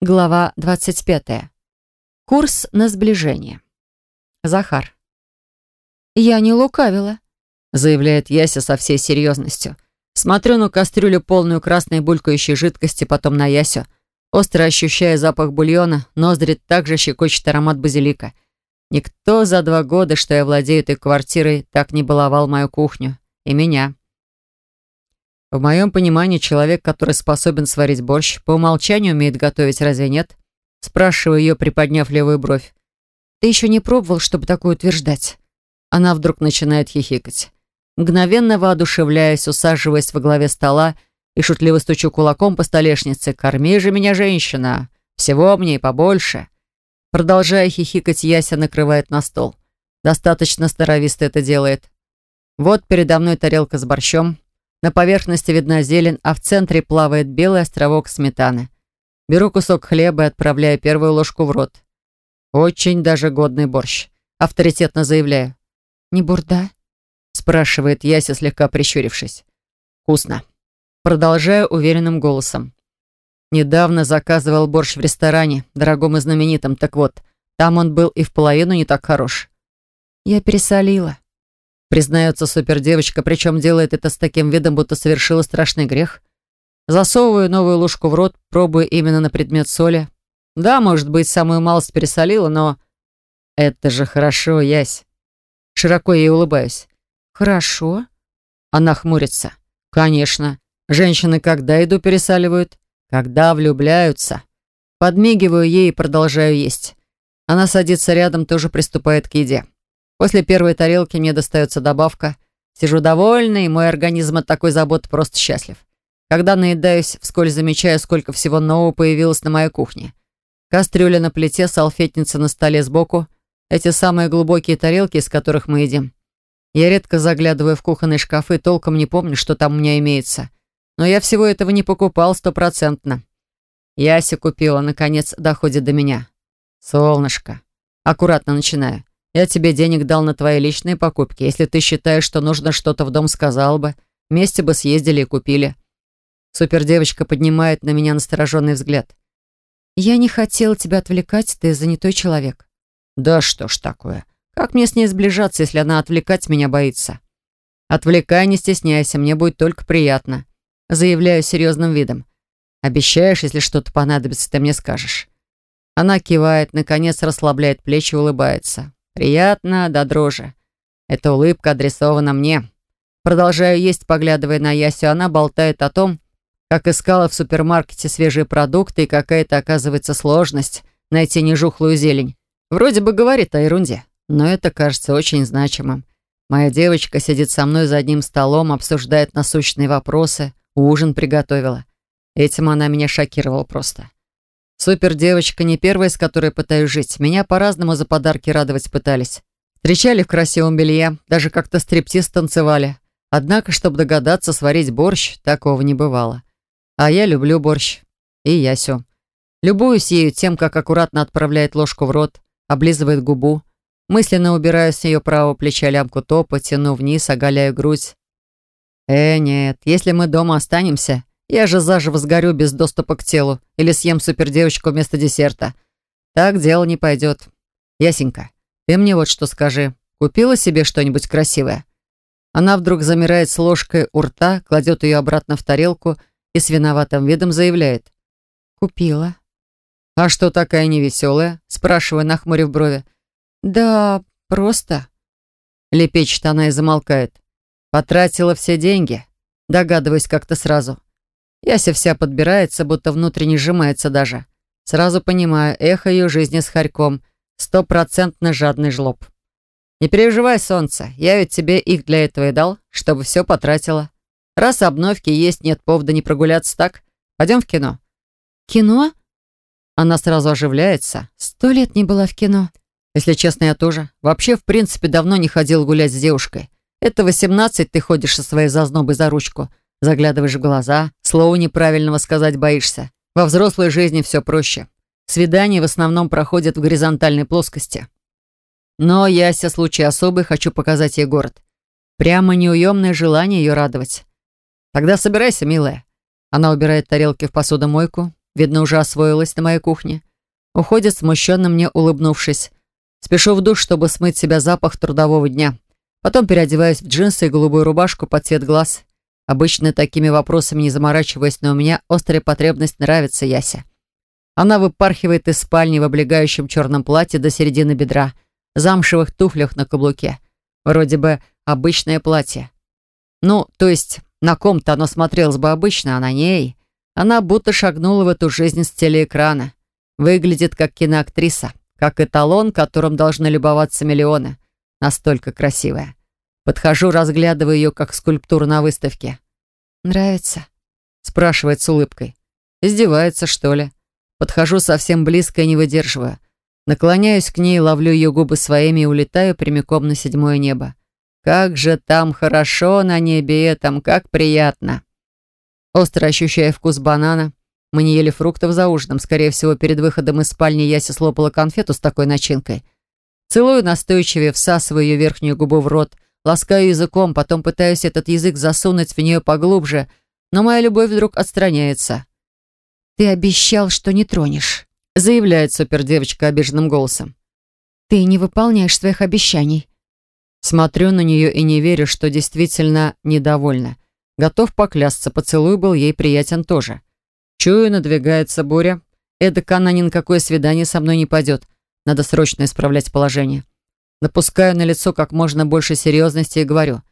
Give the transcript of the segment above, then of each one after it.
Глава 25. Курс на сближение. Захар. «Я не лукавила», — заявляет Яся со всей серьезностью. Смотрю на кастрюлю, полную красной булькающей жидкости, потом на Ясю. Остро ощущая запах бульона, ноздри также щекочет аромат базилика. Никто за два года, что я владею этой квартирой, так не баловал мою кухню. И меня. В моем понимании, человек, который способен сварить борщ, по умолчанию умеет готовить, разве нет? Спрашиваю ее, приподняв левую бровь. «Ты еще не пробовал, чтобы такое утверждать?» Она вдруг начинает хихикать. Мгновенно воодушевляясь, усаживаясь во главе стола и шутливо стучу кулаком по столешнице. «Корми же меня, женщина! Всего мне и побольше!» Продолжая хихикать, Яся накрывает на стол. Достаточно старовисто это делает. Вот передо мной тарелка с борщом, на поверхности видна зелень, а в центре плавает белый островок сметаны. Беру кусок хлеба и отправляю первую ложку в рот. Очень даже годный борщ. Авторитетно заявляю. «Не бурда?» спрашивает Яся, слегка прищурившись. «Вкусно». Продолжаю уверенным голосом. Недавно заказывал борщ в ресторане, дорогом и знаменитом. Так вот, там он был и в половину не так хорош. Я пересолила. Признается супердевочка, причем делает это с таким видом, будто совершила страшный грех. Засовываю новую ложку в рот, пробую именно на предмет соли. Да, может быть, самую малость пересолила, но... Это же хорошо, Ясь. Широко ей улыбаюсь. Хорошо. Она хмурится. Конечно. Женщины когда еду пересаливают? Когда влюбляются. Подмигиваю ей и продолжаю есть. Она садится рядом, тоже приступает к еде. После первой тарелки мне достается добавка. Сижу довольный, мой организм от такой заботы просто счастлив. Когда наедаюсь, вскользь замечаю, сколько всего нового появилось на моей кухне. Кастрюля на плите, салфетница на столе сбоку. Эти самые глубокие тарелки, из которых мы едим. Я редко заглядываю в кухонные шкафы, толком не помню, что там у меня имеется. Но я всего этого не покупал стопроцентно. Яся купила, наконец, доходит до меня. Солнышко. Аккуратно начинаю. Я тебе денег дал на твои личные покупки. Если ты считаешь, что нужно что-то в дом, сказал бы. Вместе бы съездили и купили. Супердевочка поднимает на меня настороженный взгляд. Я не хотела тебя отвлекать, ты занятой человек. Да что ж такое. Как мне с ней сближаться, если она отвлекать меня боится? Отвлекай, не стесняйся, мне будет только приятно. Заявляю серьезным видом. Обещаешь, если что-то понадобится, ты мне скажешь. Она кивает, наконец расслабляет плечи и улыбается. Приятно до дрожи. Эта улыбка адресована мне. Продолжаю есть, поглядывая на Ясю. Она болтает о том, как искала в супермаркете свежие продукты и какая-то, оказывается, сложность найти нежухлую зелень. Вроде бы говорит о ерунде, но это кажется очень значимым. Моя девочка сидит со мной за одним столом, обсуждает насущные вопросы, ужин приготовила. Этим она меня шокировала просто. Супер девочка не первая, с которой пытаюсь жить. Меня по-разному за подарки радовать пытались. Встречали в красивом белье, даже как-то стриптиз танцевали. Однако, чтобы догадаться сварить борщ, такого не бывало. А я люблю борщ. И Ясю. Любуюсь ею тем, как аккуратно отправляет ложку в рот, облизывает губу. Мысленно убираю с ее правого плеча лямку топа, тяну вниз, оголяю грудь. Э, нет, если мы дома останемся, я же заживо сгорю без доступа к телу или съем супердевочку вместо десерта. Так дело не пойдет. Ясенька, ты мне вот что скажи. Купила себе что-нибудь красивое?» Она вдруг замирает с ложкой у рта, кладет ее обратно в тарелку и с виноватым видом заявляет. «Купила». «А что такая невеселая?» спрашивая, нахмурив брови. «Да, просто». Лепечет она и замолкает. «Потратила все деньги?» Догадываюсь как-то сразу. Яся вся подбирается, будто внутренне сжимается даже. Сразу понимаю, эхо ее жизни с Харьком. Стопроцентно жадный жлоб. Не переживай, солнце, я ведь тебе их для этого и дал, чтобы все потратила. Раз обновки есть, нет повода не прогуляться, так? Пойдем в кино. Кино? Она сразу оживляется. Сто лет не была в кино. Если честно, я тоже. Вообще, в принципе, давно не ходил гулять с девушкой. Это восемнадцать ты ходишь со своей зазнобой за ручку. Заглядываешь в глаза, слова неправильного сказать боишься. Во взрослой жизни все проще. Свидания в основном проходят в горизонтальной плоскости. Но Яся, случай особый, хочу показать ей город. Прямо неуемное желание ее радовать. Тогда собирайся, милая. Она убирает тарелки в посудомойку, видно, уже освоилась на моей кухне. Уходит, смущенно мне улыбнувшись. Спешу в душ, чтобы смыть себя запах трудового дня. Потом переодеваюсь в джинсы и голубую рубашку под цвет глаз. Обычно такими вопросами не заморачиваясь, но у меня острая потребность нравится Яся. Она выпархивает из спальни в облегающем черном платье до середины бедра, замшевых туфлях на каблуке. Вроде бы обычное платье. Ну, то есть на ком-то оно смотрелось бы обычно, а на ней... Она будто шагнула в эту жизнь с телеэкрана. Выглядит как киноактриса, как эталон, которым должны любоваться миллионы. Настолько красивая. Подхожу, разглядываю ее, как скульптуру на выставке. «Нравится?» спрашивает с улыбкой. Издевается, что ли? Подхожу совсем близко и не выдерживаю. Наклоняюсь к ней, ловлю ее губы своими и улетаю прямиком на седьмое небо. Как же там хорошо на небе этом, как приятно. Остро ощущая вкус банана. Мы не ели фруктов за ужином. Скорее всего, перед выходом из спальни Яся слопала конфету с такой начинкой. Целую настойчивее, всасываю ее верхнюю губу в рот, ласкаю языком, потом пытаюсь этот язык засунуть в нее поглубже, но моя любовь вдруг отстраняется. «Ты обещал, что не тронешь», — заявляет супердевочка обиженным голосом. «Ты не выполняешь своих обещаний». Смотрю на нее и не верю, что действительно недовольна. Готов поклясться, поцелуй был ей приятен тоже. Чую, надвигается буря. Эдак она ни на какое свидание со мной не пойдет. Надо срочно исправлять положение. Напускаю на лицо как можно больше серьезности и говорю.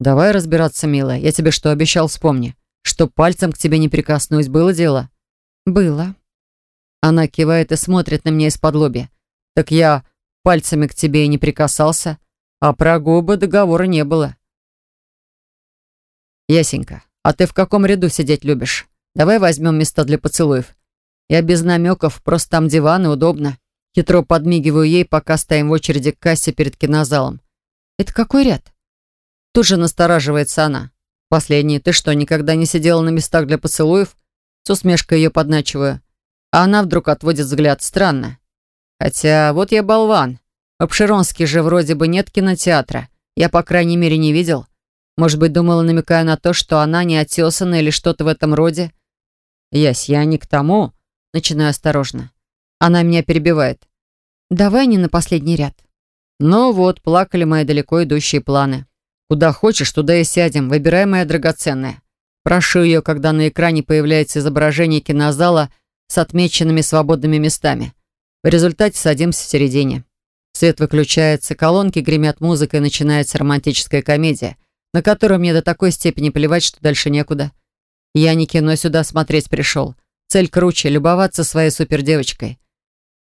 «Давай разбираться, милая. Я тебе что обещал, вспомни. Что пальцем к тебе не прикоснусь, было дело?» «Было». Она кивает и смотрит на меня из-под лоби. «Так я пальцами к тебе и не прикасался, а про губы договора не было». «Ясенька, а ты в каком ряду сидеть любишь? Давай возьмем места для поцелуев. Я без намеков, просто там диван и удобно». Хитро подмигиваю ей, пока стоим в очереди к кассе перед кинозалом. «Это какой ряд?» Тут же настораживается она. «Последний. Ты что, никогда не сидела на местах для поцелуев?» С усмешкой ее подначиваю. А она вдруг отводит взгляд. Странно. Хотя вот я болван. В Обширонске же вроде бы нет кинотеатра. Я, по крайней мере, не видел. Может быть, думала, намекая на то, что она не отесана или что-то в этом роде? Ясь, я не к тому. Начинаю осторожно. Она меня перебивает. Давай не на последний ряд. Ну вот, плакали мои далеко идущие планы. Куда хочешь, туда и сядем. Выбирай, моя драгоценная. Прошу ее, когда на экране появляется изображение кинозала с отмеченными свободными местами. В результате садимся в середине. Свет выключается, колонки гремят музыкой, начинается романтическая комедия, на которую мне до такой степени плевать, что дальше некуда. Я не кино сюда смотреть пришел. Цель круче — любоваться своей супердевочкой.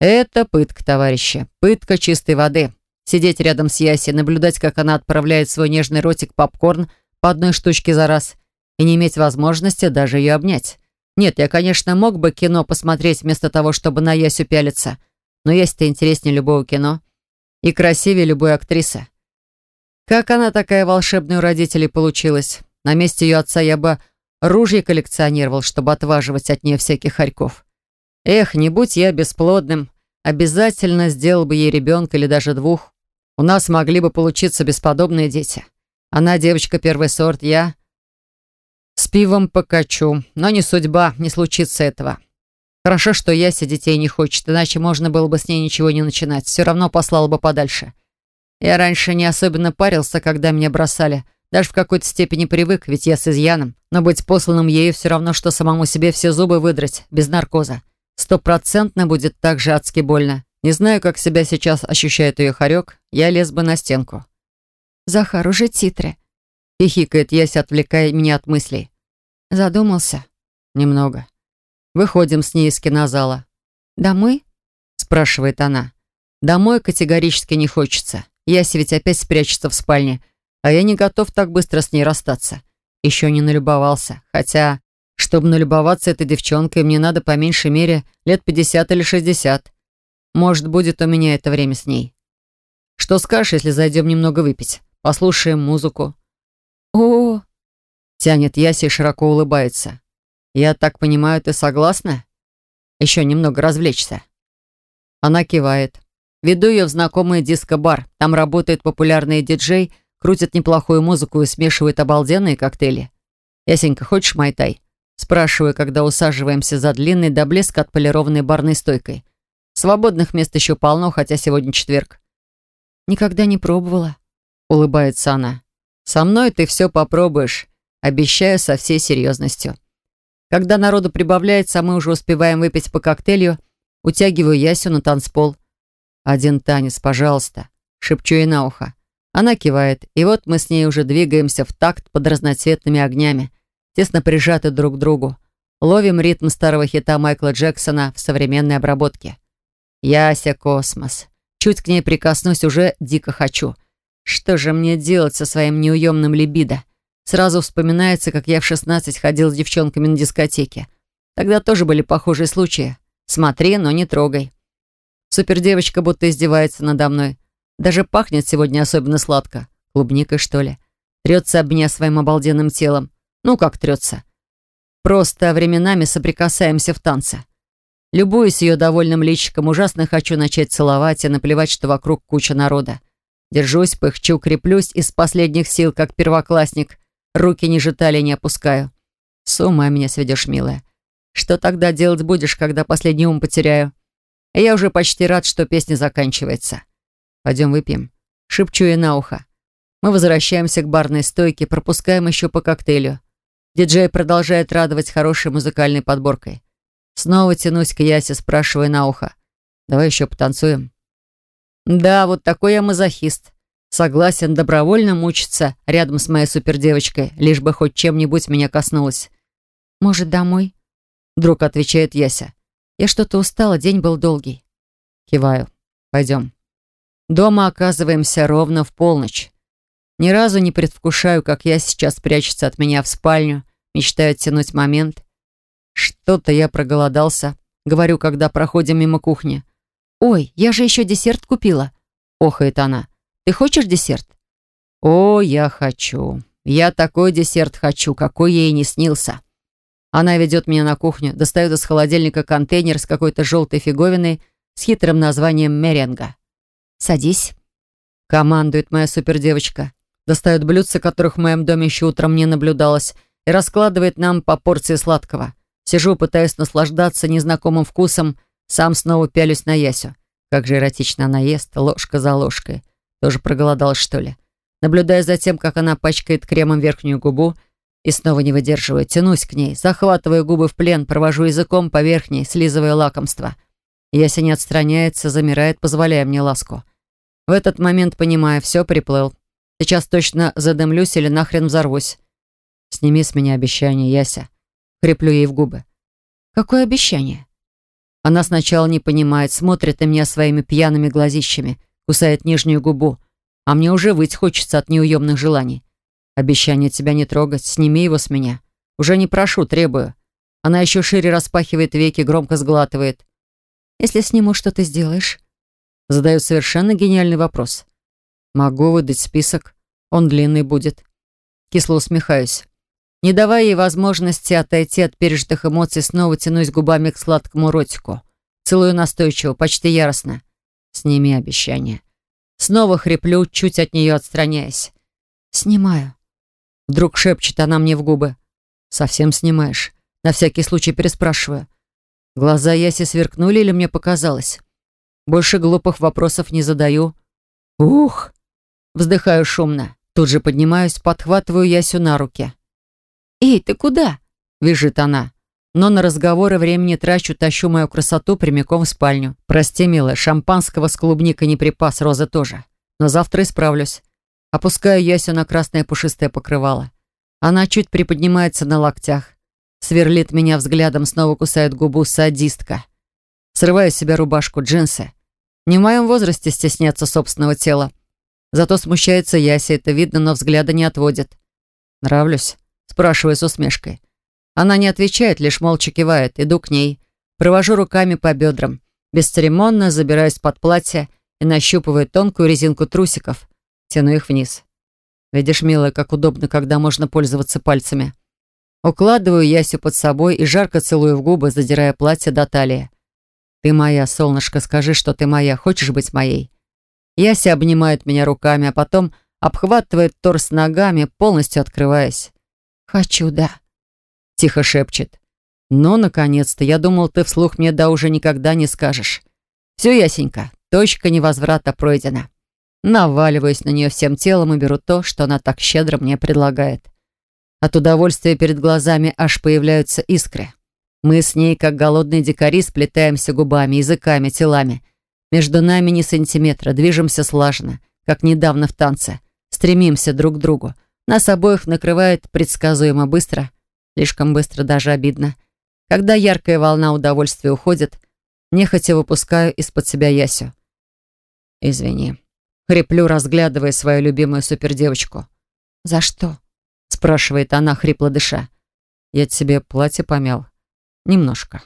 Это пытка, товарищи. Пытка чистой воды. Сидеть рядом с Яси, наблюдать, как она отправляет свой нежный ротик попкорн по одной штучке за раз и не иметь возможности даже ее обнять. Нет, я, конечно, мог бы кино посмотреть вместо того, чтобы на Ясю пялиться, но Яся-то интереснее любого кино и красивее любой актрисы. Как она такая волшебная у родителей получилась? На месте ее отца я бы ружье коллекционировал, чтобы отваживать от нее всяких хорьков. Эх, не будь я бесплодным, обязательно сделал бы ей ребенка или даже двух. У нас могли бы получиться бесподобные дети. Она девочка первый сорт, я с пивом покачу. Но не судьба, не случится этого. Хорошо, что Яся детей не хочет, иначе можно было бы с ней ничего не начинать. Все равно послал бы подальше. Я раньше не особенно парился, когда меня бросали. Даже в какой-то степени привык, ведь я с изъяном. Но быть посланным ею все равно, что самому себе все зубы выдрать, без наркоза. Стопроцентно будет так же адски больно. Не знаю, как себя сейчас ощущает ее хорек, я лез бы на стенку. «Захар, уже титры», — хихикает Яся, отвлекая меня от мыслей. «Задумался?» «Немного». Выходим с ней из кинозала. «Домой?» — спрашивает она. «Домой категорически не хочется. Яся ведь опять спрячется в спальне, а я не готов так быстро с ней расстаться. Еще не налюбовался, хотя чтобы налюбоваться этой девчонкой, мне надо по меньшей мере лет 50 или 60. Может, будет у меня это время с ней. Что скажешь, если зайдем немного выпить? Послушаем музыку. О, тянет Яся и широко улыбается. Я так понимаю, ты согласна? Еще немного развлечься. Она кивает. Веду ее в знакомый диско-бар. Там работает популярный диджей, крутит неплохую музыку и смешивает обалденные коктейли. Ясенька, хочешь майтай? Спрашиваю, когда усаживаемся за длинной до блеска отполированной барной стойкой. Свободных мест еще полно, хотя сегодня четверг. «Никогда не пробовала», — улыбается она. «Со мной ты все попробуешь, обещаю со всей серьезностью». Когда народу прибавляется, мы уже успеваем выпить по коктейлю, утягиваю Ясю на танцпол. «Один танец, пожалуйста», — шепчу ей на ухо. Она кивает, и вот мы с ней уже двигаемся в такт под разноцветными огнями, тесно прижаты друг к другу. Ловим ритм старого хита Майкла Джексона в современной обработке. Яся космос. Чуть к ней прикоснусь, уже дико хочу. Что же мне делать со своим неуемным либидо? Сразу вспоминается, как я в 16 ходил с девчонками на дискотеке. Тогда тоже были похожие случаи. Смотри, но не трогай. Супердевочка будто издевается надо мной. Даже пахнет сегодня особенно сладко. Клубникой, что ли. Трется об меня своим обалденным телом. Ну, как трется. Просто временами соприкасаемся в танце. Любуюсь ее довольным личиком, ужасно хочу начать целовать и наплевать, что вокруг куча народа. Держусь, пыхчу, креплюсь из последних сил, как первоклассник. Руки ниже талии не опускаю. С ума меня сведешь, милая. Что тогда делать будешь, когда последний ум потеряю? я уже почти рад, что песня заканчивается. Пойдем выпьем. Шепчу ей на ухо. Мы возвращаемся к барной стойке, пропускаем еще по коктейлю. Диджей продолжает радовать хорошей музыкальной подборкой. Снова тянусь к Ясе, спрашивая на ухо. «Давай еще потанцуем». Да, вот такой я мазохист. Согласен добровольно мучиться рядом с моей супердевочкой, лишь бы хоть чем-нибудь меня коснулось. «Может, домой?» Вдруг отвечает Яся. «Я что-то устала, день был долгий». Киваю. «Пойдем». Дома оказываемся ровно в полночь. Ни разу не предвкушаю, как я сейчас прячется от меня в спальню, мечтаю оттянуть момент. Что-то я проголодался, говорю, когда проходим мимо кухни. «Ой, я же еще десерт купила», — охает она. «Ты хочешь десерт?» «О, я хочу. Я такой десерт хочу, какой ей не снился». Она ведет меня на кухню, достает из холодильника контейнер с какой-то желтой фиговиной с хитрым названием меренга. «Садись», — командует моя супердевочка. Достает блюдца, которых в моем доме еще утром не наблюдалось, и раскладывает нам по порции сладкого. Сижу, пытаясь наслаждаться незнакомым вкусом, сам снова пялюсь на Ясю. Как же эротично она ест, ложка за ложкой. Тоже проголодалась, что ли? Наблюдая за тем, как она пачкает кремом верхнюю губу, и снова не выдерживаю, тянусь к ней, захватываю губы в плен, провожу языком по верхней, слизывая лакомство. Яся не отстраняется, замирает, позволяя мне ласку. В этот момент понимаю, все приплыл. Сейчас точно задымлюсь или нахрен взорвусь. Сними с меня обещание, Яся. Креплю ей в губы. Какое обещание? Она сначала не понимает, смотрит на меня своими пьяными глазищами, кусает нижнюю губу, а мне уже выть хочется от неуемных желаний. Обещание тебя не трогать, сними его с меня. Уже не прошу, требую. Она еще шире распахивает веки, громко сглатывает. Если сниму, что ты сделаешь? Задаю совершенно гениальный вопрос. Могу выдать список. Он длинный будет. Кисло усмехаюсь. Не давая ей возможности отойти от пережитых эмоций, снова тянусь губами к сладкому ротику. Целую настойчиво, почти яростно. Сними обещание. Снова хриплю, чуть от нее отстраняясь. «Снимаю». Вдруг шепчет она мне в губы. «Совсем снимаешь?» На всякий случай переспрашиваю. Глаза Яси сверкнули или мне показалось? Больше глупых вопросов не задаю. Ух! Вздыхаю шумно. Тут же поднимаюсь, подхватываю Ясю на руки. «Эй, ты куда?» — визжит она. Но на разговоры времени трачу, тащу мою красоту прямиком в спальню. Прости, милая, шампанского с клубникой не припас, розы тоже. Но завтра исправлюсь. Опускаю Ясю на красное пушистое покрывало. Она чуть приподнимается на локтях. Сверлит меня взглядом, снова кусает губу садистка. Срываю с себя рубашку, джинсы. Не в моем возрасте стесняться собственного тела. Зато смущается Яся, это видно, но взгляда не отводит. «Нравлюсь?» — спрашиваю с усмешкой. Она не отвечает, лишь молча кивает. Иду к ней. Провожу руками по бедрам. Бесцеремонно забираюсь под платье и нащупываю тонкую резинку трусиков. Тяну их вниз. Видишь, милая, как удобно, когда можно пользоваться пальцами. Укладываю Ясю под собой и жарко целую в губы, задирая платье до талии. «Ты моя, солнышко, скажи, что ты моя. Хочешь быть моей?» Яся обнимает меня руками, а потом обхватывает торс ногами, полностью открываясь. «Хочу, да». Тихо шепчет. «Ну, наконец-то, я думал, ты вслух мне да уже никогда не скажешь. Все, Ясенька, точка невозврата пройдена. Наваливаюсь на нее всем телом и беру то, что она так щедро мне предлагает. От удовольствия перед глазами аж появляются искры. Мы с ней, как голодные дикари, сплетаемся губами, языками, телами. Между нами ни сантиметра, движемся слаженно, как недавно в танце. Стремимся друг к другу. Нас обоих накрывает предсказуемо быстро, слишком быстро, даже обидно. Когда яркая волна удовольствия уходит, нехотя выпускаю из-под себя Ясю. «Извини». Хриплю, разглядывая свою любимую супердевочку. «За что?» спрашивает она, хрипло дыша. «Я тебе платье помял?» «Немножко».